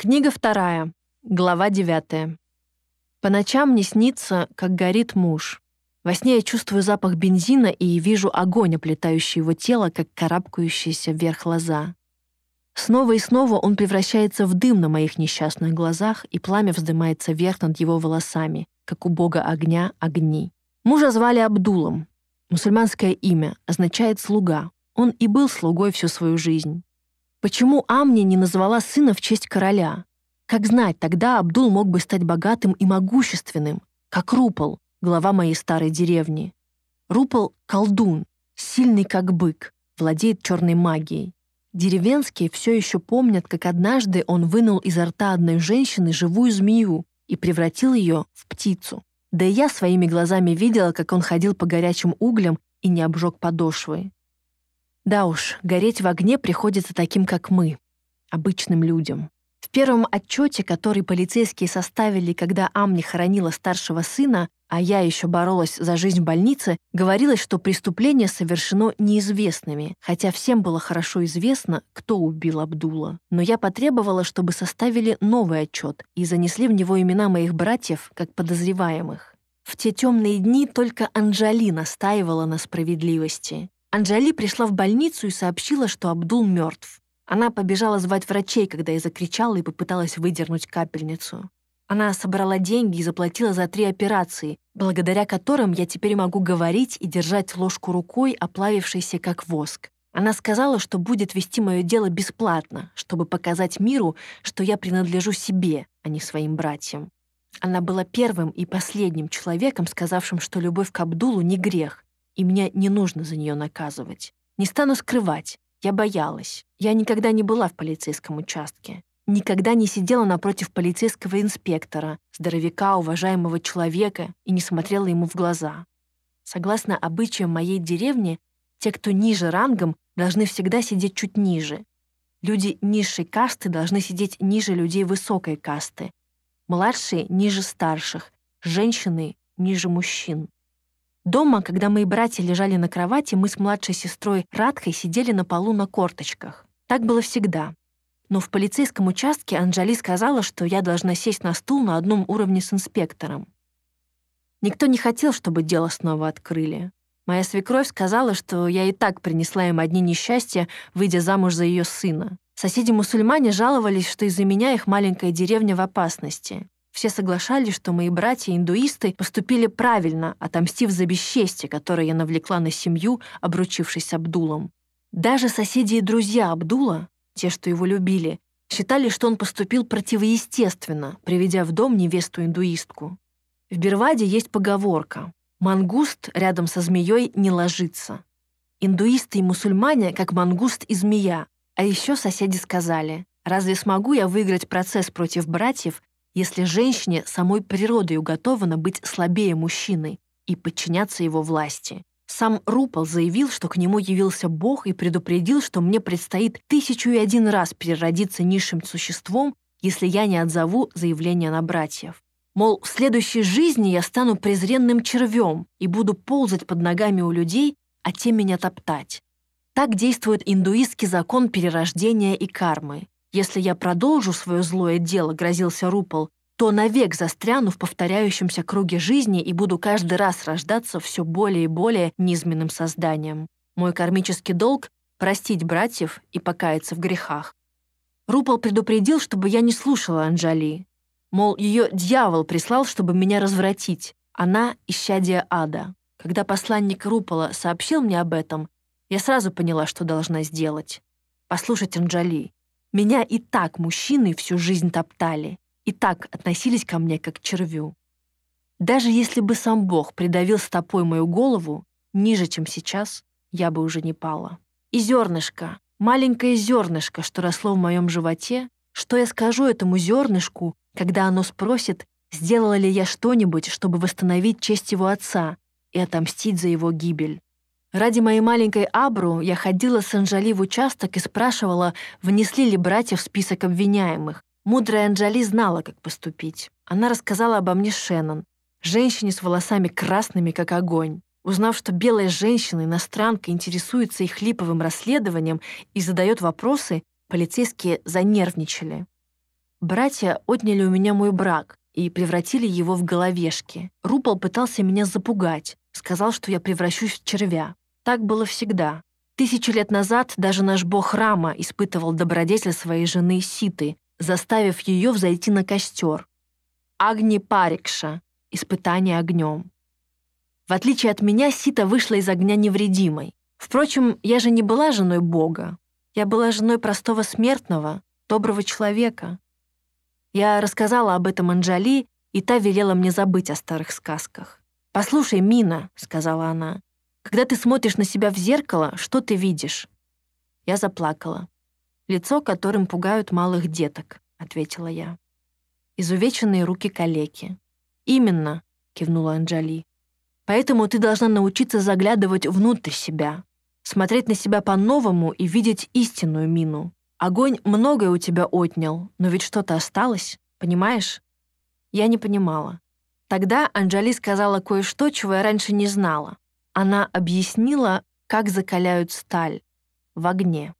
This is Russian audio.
Книга вторая, глава девятая. По ночам мне снится, как горит муж. Во сне я чувствую запах бензина и вижу огонь, оплетающий его тело, как карабкающаяся вверх лоза. Снова и снова он превращается в дым на моих несчастных глазах, и пламя вздымается вверх над его волосами, как у бога огня огни. Мужа звали Абдулом. Мусульманское имя означает «слуга». Он и был слугой всю свою жизнь. Почему Амни не назвала сына в честь короля? Как знать, тогда Абдул мог бы стать богатым и могущественным, как Рупол, глава моей старой деревни. Рупол — колдун, сильный как бык, владеет черной магией. Деревенские все еще помнят, как однажды он вынул изо рта одной женщины живую змею и превратил ее в птицу. Да и я своими глазами видела, как он ходил по горячим углям и не обжег подошвы. Да уж, гореть в огне приходится таким, как мы, обычным людям. В первом отчете, который полицейские составили, когда Амни хоронила старшего сына, а я еще боролась за жизнь в больнице, говорилось, что преступление совершено неизвестными, хотя всем было хорошо известно, кто убил Абдула. Но я потребовала, чтобы составили новый отчет и занесли в него имена моих братьев как подозреваемых. В те темные дни только Анжали настаивала на справедливости. Анжали пришла в больницу и сообщила, что Абдул мертв. Она побежала звать врачей, когда я закричала и попыталась выдернуть капельницу. Она собрала деньги и заплатила за три операции, благодаря которым я теперь могу говорить и держать ложку рукой, оплавившейся как воск. Она сказала, что будет вести мое дело бесплатно, чтобы показать миру, что я принадлежу себе, а не своим братьям. Она была первым и последним человеком, сказавшим, что любовь к Абдулу не грех, и мне не нужно за нее наказывать. Не стану скрывать, я боялась. Я никогда не была в полицейском участке. Никогда не сидела напротив полицейского инспектора, здоровяка, уважаемого человека, и не смотрела ему в глаза. Согласно обычаям моей деревни, те, кто ниже рангом, должны всегда сидеть чуть ниже. Люди низшей касты должны сидеть ниже людей высокой касты. Младшие — ниже старших, женщины — ниже мужчин. Дома, когда мои братья лежали на кровати, мы с младшей сестрой Радкой сидели на полу на корточках. Так было всегда. Но в полицейском участке Анжали сказала, что я должна сесть на стул на одном уровне с инспектором. Никто не хотел, чтобы дело снова открыли. Моя свекровь сказала, что я и так принесла им одни несчастья, выйдя замуж за ее сына. Соседи-мусульмане жаловались, что из-за меня их маленькая деревня в опасности. Все соглашались, что мои братья-индуисты поступили правильно, отомстив за бесчестие, которое я навлекла на семью, обручившись Абдулом. Даже соседи и друзья Абдула, те, что его любили, считали, что он поступил противоестественно, приведя в дом невесту-индуистку. В Берваде есть поговорка «Мангуст рядом со змеей не ложится». Индуисты и мусульмане, как мангуст и змея. А еще соседи сказали, «Разве смогу я выиграть процесс против братьев, если женщине самой природой уготовано быть слабее мужчины и подчиняться его власти. Сам Рупол заявил, что к нему явился Бог и предупредил, что мне предстоит тысячу и один раз переродиться низшим существом, если я не отзову заявление на братьев. Мол, в следующей жизни я стану презренным червем и буду ползать под ногами у людей, а те меня топтать. Так действует индуистский закон перерождения и кармы. Если я продолжу свое злое дело, грозился Рупол, то навек застряну в повторяющемся круге жизни и буду каждый раз рождаться все более и более низменным созданием. Мой кармический долг — простить братьев и покаяться в грехах. Рупол предупредил, чтобы я не слушала Анжали. Мол, ее дьявол прислал, чтобы меня развратить. Она — исчадие ада. Когда посланник Рупола сообщил мне об этом, я сразу поняла, что должна сделать. Послушать Анжали. Меня и так мужчины всю жизнь топтали, и так относились ко мне как к червю. Даже если бы сам Бог придавил стопой мою голову, ниже, чем сейчас, я бы уже не пала. И зернышко, маленькое зернышко, что росло в моем животе, что я скажу этому зернышку, когда оно спросит, сделала ли я что-нибудь, чтобы восстановить честь его отца и отомстить за его гибель. Ради моей маленькой Абру я ходила с Анжали в участок и спрашивала, внесли ли братья в список обвиняемых. Мудрая Анжали знала, как поступить. Она рассказала обо мне Шеннон, женщине с волосами красными, как огонь. Узнав, что белая женщина, иностранка, интересуется их липовым расследованием и задает вопросы, полицейские занервничали. Братья отняли у меня мой брак и превратили его в головешки. Рупол пытался меня запугать, сказал, что я превращусь в червя. Так было всегда. Тысячу лет назад даже наш бог Рама испытывал добродетель своей жены Ситы, заставив ее взойти на костер. Агни Парикша — испытание огнем. В отличие от меня, Сита вышла из огня невредимой. Впрочем, я же не была женой бога. Я была женой простого смертного, доброго человека. Я рассказала об этом Анжали, и та велела мне забыть о старых сказках. «Послушай, Мина», — сказала она, «когда ты смотришь на себя в зеркало, что ты видишь?» Я заплакала. «Лицо, которым пугают малых деток», — ответила я. «Изувеченные руки калеки». «Именно», — кивнула Анжали. «Поэтому ты должна научиться заглядывать внутрь себя, смотреть на себя по-новому и видеть истинную Мину. Огонь многое у тебя отнял, но ведь что-то осталось, понимаешь? Я не понимала. Тогда Анжали сказала кое-что, чего я раньше не знала. Она объяснила, как закаляют сталь в огне.